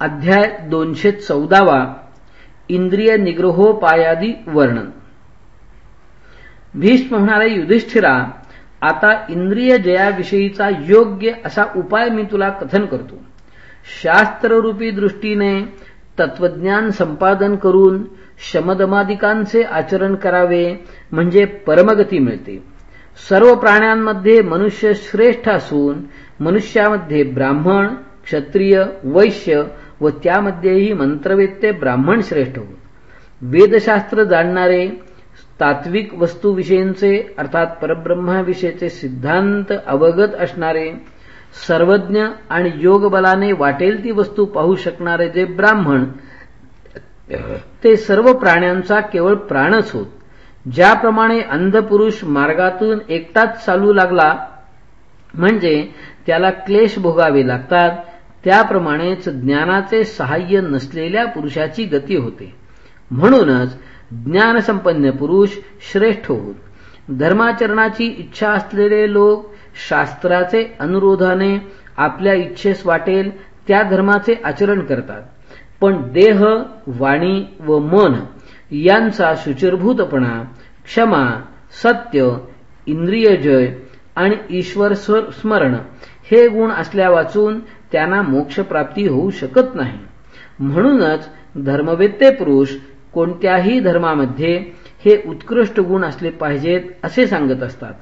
अध्याय दोनशे चौदावा इंद्रिय निग्रहोपायादी वर्णन. भीष्म म्हणाले युधिष्ठिरा आता इंद्रिय जयाविषयीचा योग्य असा उपाय मी तुला कथन करतो. शास्त्ररूपी दृष्टीने तत्वज्ञान संपादन करून शमदमादिकांचे आचरण करावे म्हणजे परमगती मिळते. सर्व प्राण्यांमध्ये मनुष्य श्रेष्ठ असून मनुष्यामध्ये ब्राह्मण क्षत्रिय वैश्य व त्यामध्येही मंत्रवेत्ते ब्राह्मण श्रेष्ठ होत वेदशास्त्र जाणणारे तात्विक वस्तूविषयींचे अर्थात परब्रह्माविषयीचे सिद्धांत अवगत असणारे सर्वज्ञ आणि योगबलाने वाटेल ती वस्तू पाहू शकणारे जे ब्राह्मण ते सर्व प्राण्यांचा केवळ प्राणच होत. ज्याप्रमाणे अंधपुरुष मार्गातून एकटाच चालू लागला म्हणजे त्याला क्लेश भोगावे लागतात त्याप्रमाणेच ज्ञानाचे सहाय्य नसलेल्या पुरुषाची गती होते. म्हणूनच ज्ञानसंपन्न पुरुष श्रेष्ठ होत. धर्माचरणाची इच्छा असलेले लोक शास्त्राचे अनुरोधाने आपल्या इच्छेस वाटेल त्या धर्माचे आचरण करतात. पण देह वाणी व मन यांचा शुचिरभूतपणा क्षमा सत्य इंद्रियजय आणि ईश्वर स्मरण हे गुण असल्या वाचून त्यांना मोक्षप्राप्ती होऊ शकत नाही. म्हणूनच धर्मवेत्ते पुरुष कोणत्याही धर्मामध्ये हे उत्कृष्ट गुण असले पाहिजेत असे सांगत असतात.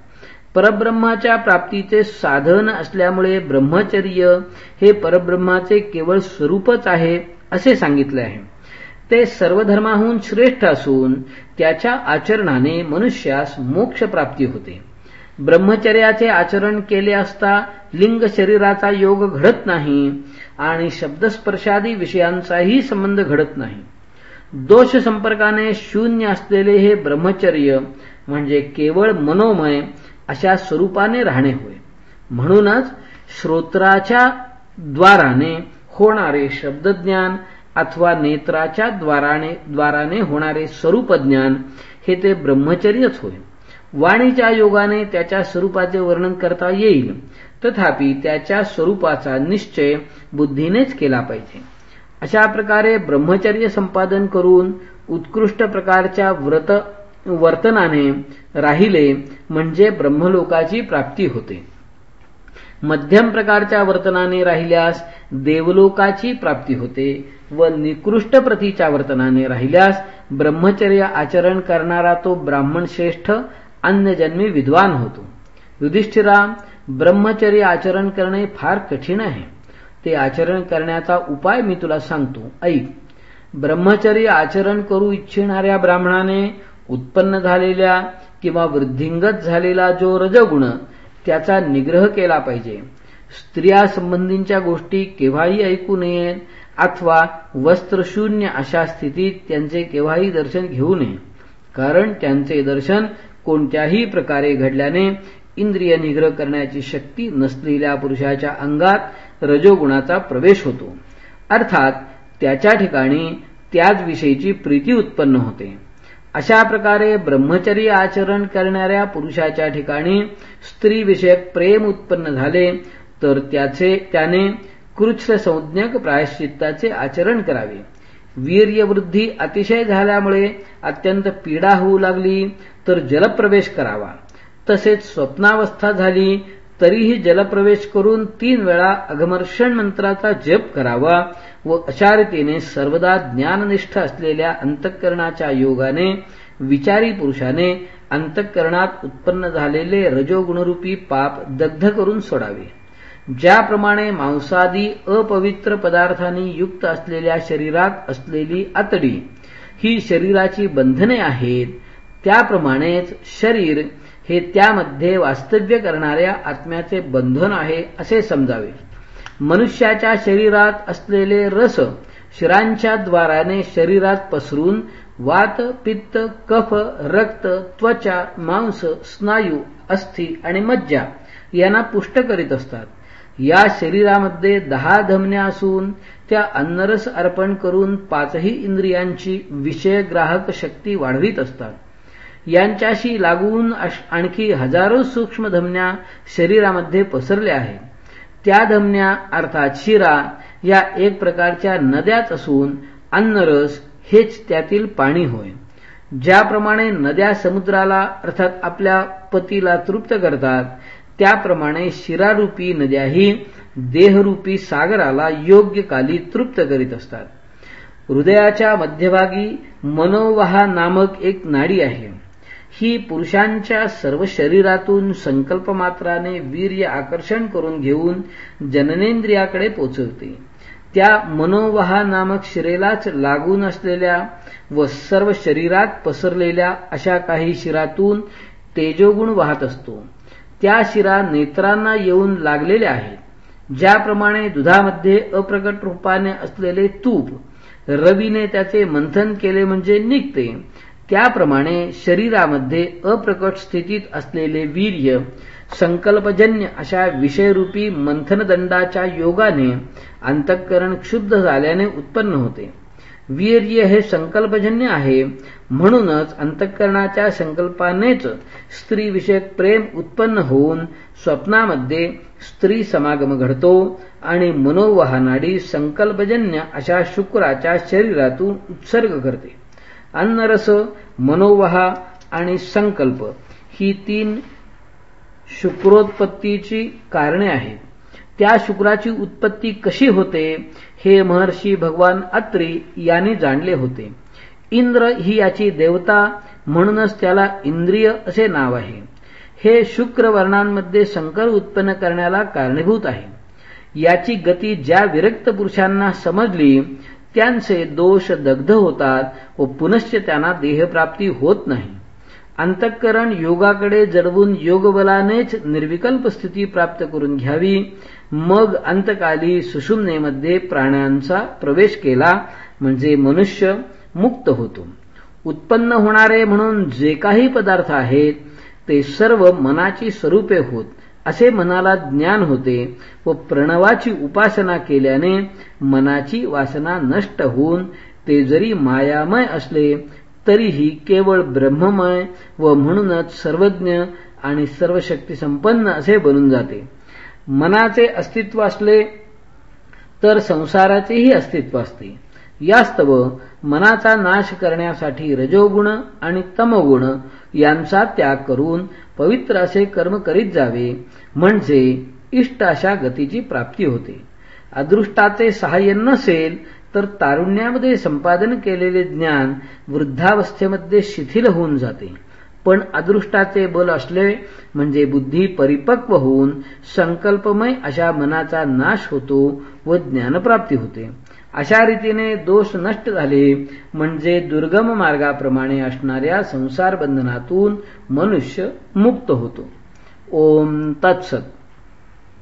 परब्रह्माच्या प्राप्तीचे साधन असल्यामुळे ब्रह्मचर्य हे परब्रह्माचे केवळ स्वरूपच आहे असे सांगितले आहे. ते सर्व धर्माहून श्रेष्ठ असून त्याच्या आचरणाने मनुष्यास मोक्षप्राप्ती होते. ब्रह्मचर्याचे आचरण केले असता लिंग शरीराचा योग घडत नाही आणि शब्दस्पर्शादी विषयांचाही संबंध घडत नाही. दोष संपर्काने शून्य असलेले हे ब्रह्मचर्य म्हणजे केवळ मनोमय अशा स्वरूपाने राहणे होय. म्हणूनच श्रोत्राच्या द्वाराने होणारे शब्दज्ञान अथवा नेत्राच्या द्वाराने द्वाराने होणारे स्वरूपज्ञान हे ते ब्रह्मचर्यच होय. वाणीच्या योगाने त्याच्या स्वरूपाचे वर्णन करता येईल. तथापि त्याच्या स्वरूपाचा निश्चय बुद्धीनेच केला पाहिजे. अशा प्रकारे ब्रह्मचर्य संपादन करून उत्कृष्ट प्रकारच्या व्रत वर्तनाने राहिले म्हणजे ब्रह्मलोकाची प्राप्ती होते. मध्यम प्रकारच्या वर्तनाने राहिल्यास देवलोकाची प्राप्ती होते व निकृष्ट प्रतीच्या वर्तनाने राहिल्यास ब्रह्मचर्य आचरण करणारा तो ब्राह्मण श्रेष्ठ अन्य जन्मी विद्वान होतो. युधिष्ठिरा ब्रह्मचर्य आचरण करणे फार कठीण आहे. ते आचरण करण्याचा उपाय मी तुला सांगतो. ऐक. ब्रह्मचर्य आचरण करू इच्छिणाऱ्या ब्राह्मणाने उत्पन्न झालेल्या किंवा वृद्धिंगत झालेला जो रजगुण त्याचा निग्रह केला पाहिजे. स्त्रिया संबंधींच्या गोष्टी केव्हाही ऐकू नयेत अथवा वस्त्रशून्य अशा स्थितीत त्यांचे केव्हाही दर्शन घेऊ नये. कारण त्यांचे दर्शन कोणत्याही प्रकारे घडल्याने इंद्रिय निग्रह करण्याची शक्ती नसलेल्या पुरुषाच्या अंगात रजोगुणाचा प्रवेश होतो. अर्थात त्याच्या ठिकाणी त्याच विषयीची प्रीती उत्पन्न होते. अशा प्रकारे ब्रह्मचर्य आचरण करणाऱ्या पुरुषाच्या ठिकाणी स्त्रीविषयक प्रेम उत्पन्न झाले तर त्याचे त्याने कृच्छ संज्ञक प्रायश्चित्ताचे आचरण करावे. वीर्यवृद्धी अतिशय झाल्यामुळे अत्यंत पीडा होऊ लागली तर जलप्रवेश करावा. तसेच स्वप्नावस्था झाली तरीही जलप्रवेश करून तीन वेळा अघमर्षण मंत्राचा जप करावा व अशा रीतीने सर्वदा ज्ञाननिष्ठ असलेल्या अंतःकरणाच्या योगाने विचारी पुरुषाने अंतःकरणात उत्पन्न झालेले रजोगुणरूपी पाप दग्ध करून सोडावे. ज्याप्रमाणे मांसादी अपवित्र पदार्थांनी युक्त असलेल्या शरीरात असलेली आतडी ही शरीराची बंधने आहेत त्याप्रमाणेच शरीर हे त्यामध्ये वास्तव्य करणाऱ्या आत्म्याचे बंधन आहे असे समजावे. मनुष्याच्या शरीरात असलेले रस शिरांच्या द्वाराने शरीरात पसरून वात पित्त कफ रक्त त्वचा मांस स्नायू अस्थि आणि मज्जा यांना पुष्ट करीत असतात. या शरीरामध्ये दहा धमन्या असून त्या अन्नरस अर्पण करून पाचही इंद्रियांची विषयग्राहक शक्ती वाढवित असतात. यांच्याशी लागून आणखी हजारो सूक्ष्म धमन्या शरीरामध्ये पसरल्या आहेत. त्या धमन्या अर्थात शिरा या एक प्रकारच्या नद्याच असून अन्नरस हेच त्यातील पाणी होय. ज्याप्रमाणे नद्या समुद्राला अर्थात आपल्या पतीला तृप्त करतात त्याप्रमाणे शिरारूपी नद्याही देहरूपी सागराला योग्य काली तृप्त करीत असतात. हृदयाच्या मध्यभागी मनोवाहा नामक एक नाडी आहे. ही पुरुषांच्या सर्व शरीरातून संकल्प मात्राने वीर्य आकर्षण करून घेऊन जननेंद्रियाकडे पोचवते. त्या मनोवाहा नामक शिरेलाच लागून असलेल्या व सर्व शरीरात पसरलेल्या अशा काही शिरातून तेजोगुण वाहत असतो. त्या शिरा नेत्रांना येऊन लागलेल्या आहेत. ज्याप्रमाणे दुधामध्ये अप्रकट रूपाने असलेले तूप रवीने त्याचे मंथन केले म्हणजे निघते. त्याप्रमाणे शरीरामध्ये अप्रकट स्थितीत असलेले वीर्य संकल्पजन्य अशा विषयरूपी मंथनदंडाच्या योगाने अंतःकरण क्षुब्ध झाल्याने उत्पन्न होते. वीर्य हे संकल्पजन्य आहे. म्हणूनच अंतःकरणाच्या संकल्पानेच स्त्रीविषयक प्रेम उत्पन्न होऊन स्वप्नामध्ये स्त्री समागम घडतो आणि मनोवाहनाडी संकल्पजन्य अशा शुक्राच्या शरीरातून उत्सर्ग करते. अन्नरस मनोवाहा आणि संकल्प ही तीन शुक्रोत्पत्तीची कारणे आहेत. त्या शुक्राची उत्पत्ती कशी होते हे महर्षी भगवान अत्री यांनी जाणले होते. इंद्र ही याची देवता म्हणूनच त्याला इंद्रिय असे नाव आहे. हे शुक्र वर्णांमध्ये संकर उत्पन्न करण्याला कारणीभूत आहे. याची गती ज्या विरक्त पुरुषांना समजली त्यांचे दोष दग्ध होतात व पुनश्च त्यांना देहप्राप्ती होत नाही. अंतःकरण योगाकडे जडवून योगबलानेच निर्विकल्प स्थिती प्राप्त करून घ्यावी. मग अंतकाली सुषुम्नेमध्ये प्राण्यांचा प्रवेश केला म्हणजे मनुष्य मुक्त होतो. उत्पन्न होणारे म्हणून जे काही पदार्थ आहेत ते सर्व मनाची स्वरूपे होत असे मनाला ज्ञान होते व प्रणवाची उपासना केल्याने मनाची वासना नष्ट होऊन ते जरी मायामय असले तरीही केवळ ब्रह्ममय व म्हणूनच सर्वज्ञ आणि सर्व शक्ती संपन्न असे बनून जाते. मनाचे अस्तित्व असले तर संसाराचेही अस्तित्व असते. यास्तव मनाचा नाश करण्यासाठी रजोगुण आणि तमगुण यांचा त्याग करून पवित्र असे कर्म करीत जावे म्हणजे इष्ट अशा गतीची प्राप्ती होते. अदृष्टाचे सहाय्य नसेल तर तारुण्यामध्ये संपादन केलेले ज्ञान वृद्धावस्थेमध्ये शिथिल होऊन जाते. पण अदृष्टाचे बल असले म्हणजे बुद्धी परिपक्व होऊन संकल्पमय अशा मनाचा नाश होतो व ज्ञानप्राप्ती होते. अशा रीतीने दोष नष्ट झाले म्हणजे दुर्गम मार्गाप्रमाणे असणाऱ्या संसार बंधनातून मनुष्य मुक्त होतो. ओम तत्सत.